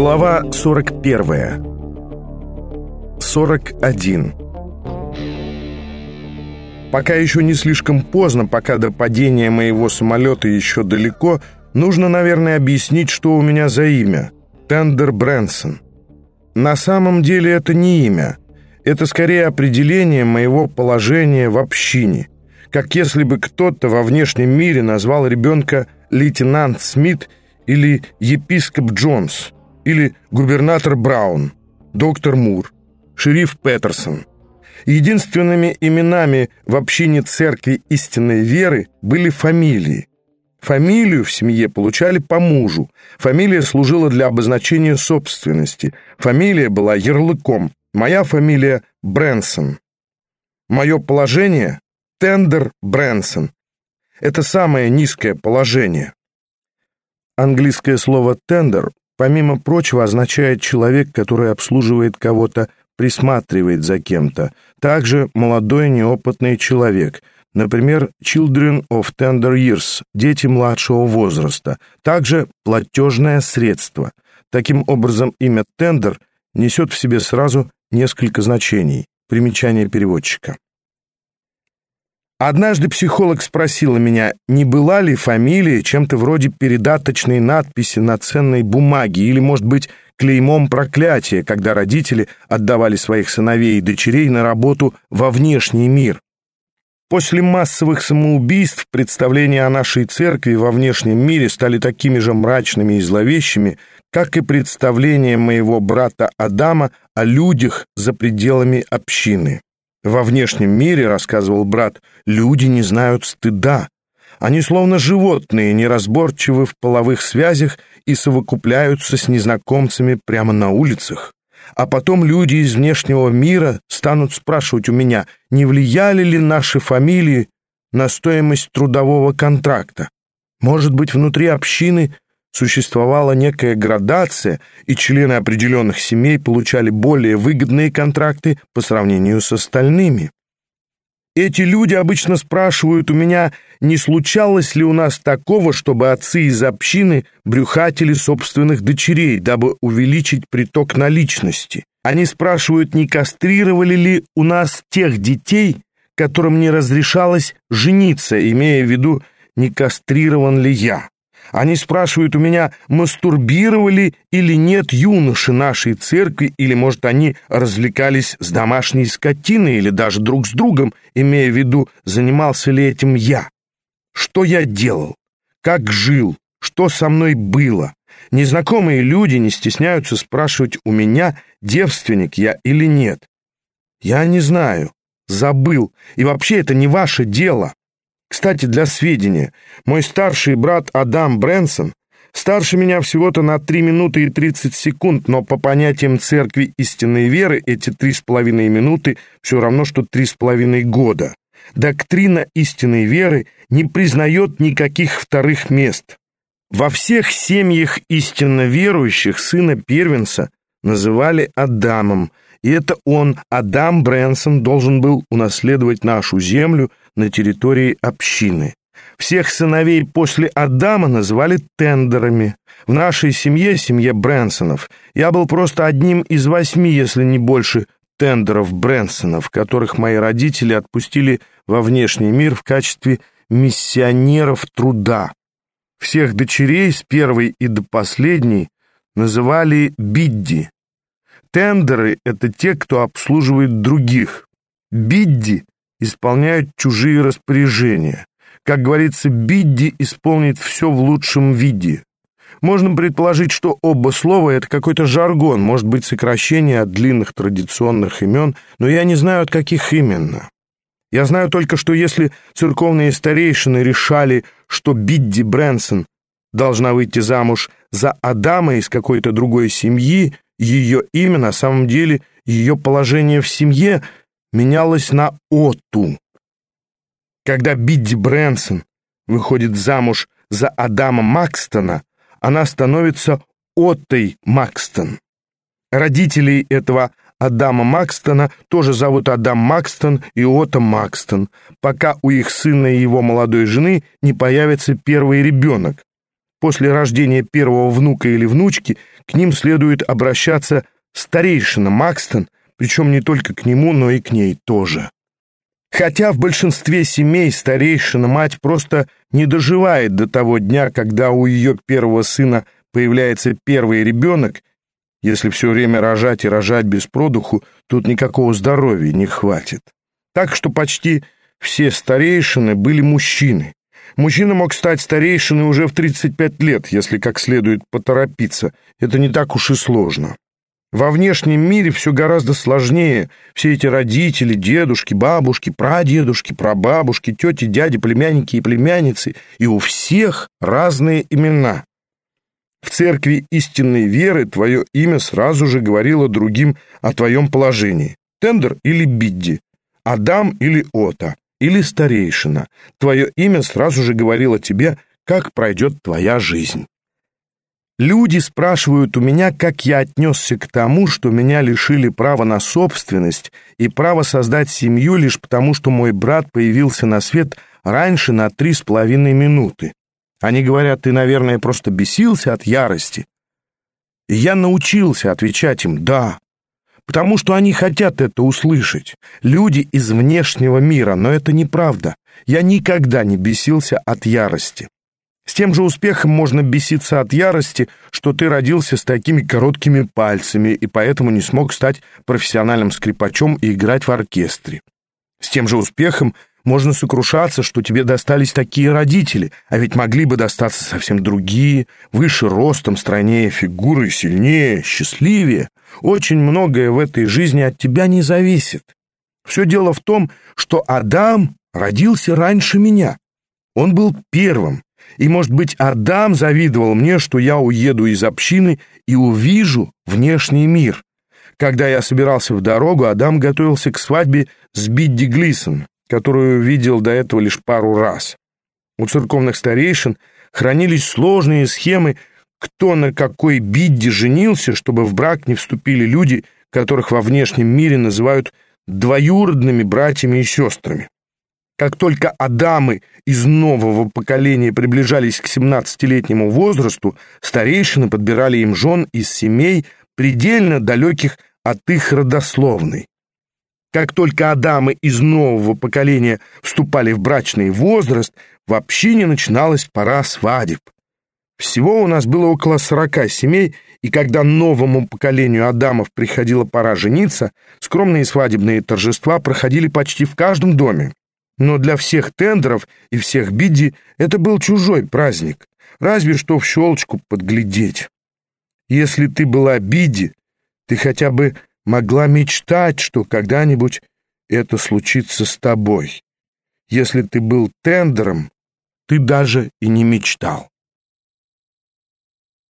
Глава 41 41 Пока еще не слишком поздно, пока до падения моего самолета еще далеко, нужно, наверное, объяснить, что у меня за имя. Тендер Брэнсон. На самом деле это не имя. Это скорее определение моего положения в общине. Как если бы кто-то во внешнем мире назвал ребенка лейтенант Смит или епископ Джонс, или губернатор Браун, доктор Мур, шериф Петерсон. Единственными именами в общине церкви истинной веры были фамилии. Фамилию в семье получали по мужу. Фамилия служила для обозначения собственности. Фамилия была ярлыком. Моя фамилия Брэнсон. Мое положение — Тендер Брэнсон. Это самое низкое положение. Английское слово «тендер», помимо прочего, означает человек, который обслуживает кого-то, присматривает за кем-то. Также молодой неопытный человек. Например, children of tender years, дети младшего возраста. Также платежное средство. Таким образом, имя «тендер» несет в себе сразу несколько значений. Примечание переводчика. Однажды психолог спросила меня, не была ли фамилия чем-то вроде передаточной надписи на ценной бумаге или, может быть, клеймом проклятия, когда родители отдавали своих сыновей и дочерей на работу во внешний мир. После массовых самоубийств представления о нашей церкви во внешнем мире стали такими же мрачными и зловещими, как и представления моего брата Адама о людях за пределами общины. Во внешнем мире, рассказывал брат, люди не знают стыда. Они словно животные, неразборчивы в половых связях и совокупляются с незнакомцами прямо на улицах. А потом люди из внешнего мира станут спрашивать у меня, не влияли ли наши фамилии на стоимость трудового контракта. Может быть, внутри общины существовала некая градация, и члены определенных семей получали более выгодные контракты по сравнению с остальными. Эти люди обычно спрашивают у меня, не случалось ли у нас такого, чтобы отцы из общины брюхатили собственных дочерей, дабы увеличить приток наличности. Они спрашивают, не кастрировали ли у нас тех детей, которым не разрешалось жениться, имея в виду, не кастрирован ли я. Они спрашивают у меня, мастурбировали или нет юноши нашей церкви, или, может, они развлекались с домашней скотиной или даже друг с другом, имея в виду, занимался ли этим я. Что я делал? Как жил? Что со мной было? Незнакомые люди не стесняются спрашивать у меня, девственник я или нет. Я не знаю, забыл, и вообще это не ваше дело. Кстати, для сведения, мой старший брат Адам Брэнсон старше меня всего-то на 3 минуты и 30 секунд, но по понятиям церкви истинной веры эти три с половиной минуты все равно, что три с половиной года. Доктрина истинной веры не признает никаких вторых мест. Во всех семьях истинно верующих сына первенца называли Адамом, и это он, Адам Брэнсон, должен был унаследовать нашу землю на территории общины. Всех сыновей после Адама назвали тендерами. В нашей семье, семье Брэнсонов, я был просто одним из восьми, если не больше, тендеров Брэнсонов, которых мои родители отпустили во внешний мир в качестве миссионеров труда. Всех дочерей с первой и до последней называли Бидди. Тендеры — это те, кто обслуживает других. Бидди исполняют чужие распоряжения. Как говорится, Бидди исполнит все в лучшем виде. Можно предположить, что оба слова — это какой-то жаргон, может быть, сокращение от длинных традиционных имен, но я не знаю, от каких именно. Я знаю только, что если церковные старейшины решали, что Бидди Брэнсон должна выйти замуж за Адама из какой-то другой семьи, ее имя, на самом деле, ее положение в семье менялось на Оту. Когда Бидди Брэнсон выходит замуж за Адама Макстона, она становится Оттой Макстон. Родителей этого Адама Макстона тоже зовут Адам Макстон и Отто Макстон, пока у их сына и его молодой жены не появится первый ребенок. после рождения первого внука или внучки к ним следует обращаться старейшина Макстон, причем не только к нему, но и к ней тоже. Хотя в большинстве семей старейшина мать просто не доживает до того дня, когда у ее первого сына появляется первый ребенок, если все время рожать и рожать без продуху, тут никакого здоровья не хватит. Так что почти все старейшины были мужчины. Мужчина мог стать старейшиной уже в 35 лет, если как следует поторопиться. Это не так уж и сложно. Во внешнем мире все гораздо сложнее. Все эти родители, дедушки, бабушки, прадедушки, прабабушки, тети, дяди, племянники и племянницы. И у всех разные имена. В церкви истинной веры твое имя сразу же говорило другим о твоем положении. Тендер или Бидди, Адам или Ота, или Старейшина. Твое имя сразу же говорило тебе, как пройдет твоя жизнь. Люди спрашивают у меня, как я отнесся к тому, что меня лишили права на собственность и права создать семью лишь потому, что мой брат появился на свет раньше на три с половиной минуты. Они говорят, ты, наверное, просто бесился от ярости. И я научился отвечать им «да», потому что они хотят это услышать. Люди из внешнего мира, но это неправда. Я никогда не бесился от ярости. С тем же успехом можно беситься от ярости, что ты родился с такими короткими пальцами и поэтому не смог стать профессиональным скрипачом и играть в оркестре. С тем же успехом можно сокрушаться, что тебе достались такие родители, а ведь могли бы достаться совсем другие, выше ростом, стройнее фигурой, сильнее, счастливее. Очень многое в этой жизни от тебя не зависит. Все дело в том, что Адам родился раньше меня. Он был первым, и, может быть, Адам завидовал мне, что я уеду из общины и увижу внешний мир. Когда я собирался в дорогу, Адам готовился к свадьбе с Бидди Глисон, которую видел до этого лишь пару раз. У церковных старейшин хранились сложные схемы, кто на какой Бидди женился, чтобы в брак не вступили люди, которых во внешнем мире называют двоюродными братьями и сестрами. Как только Адамы из нового поколения приближались к 17-летнему возрасту, старейшины подбирали им жен из семей, предельно далеких от их родословной. Как только Адамы из нового поколения вступали в брачный возраст, в общине начиналась пора свадеб. Всего у нас было около 40 семей, и когда новому поколению Адамов приходила пора жениться, скромные свадебные торжества проходили почти в каждом доме. Но для всех тендеров и всех бидди это был чужой праздник, разве что в щелочку подглядеть. Если ты была бидди, ты хотя бы могла мечтать, что когда-нибудь это случится с тобой. Если ты был тендером, ты даже и не мечтал.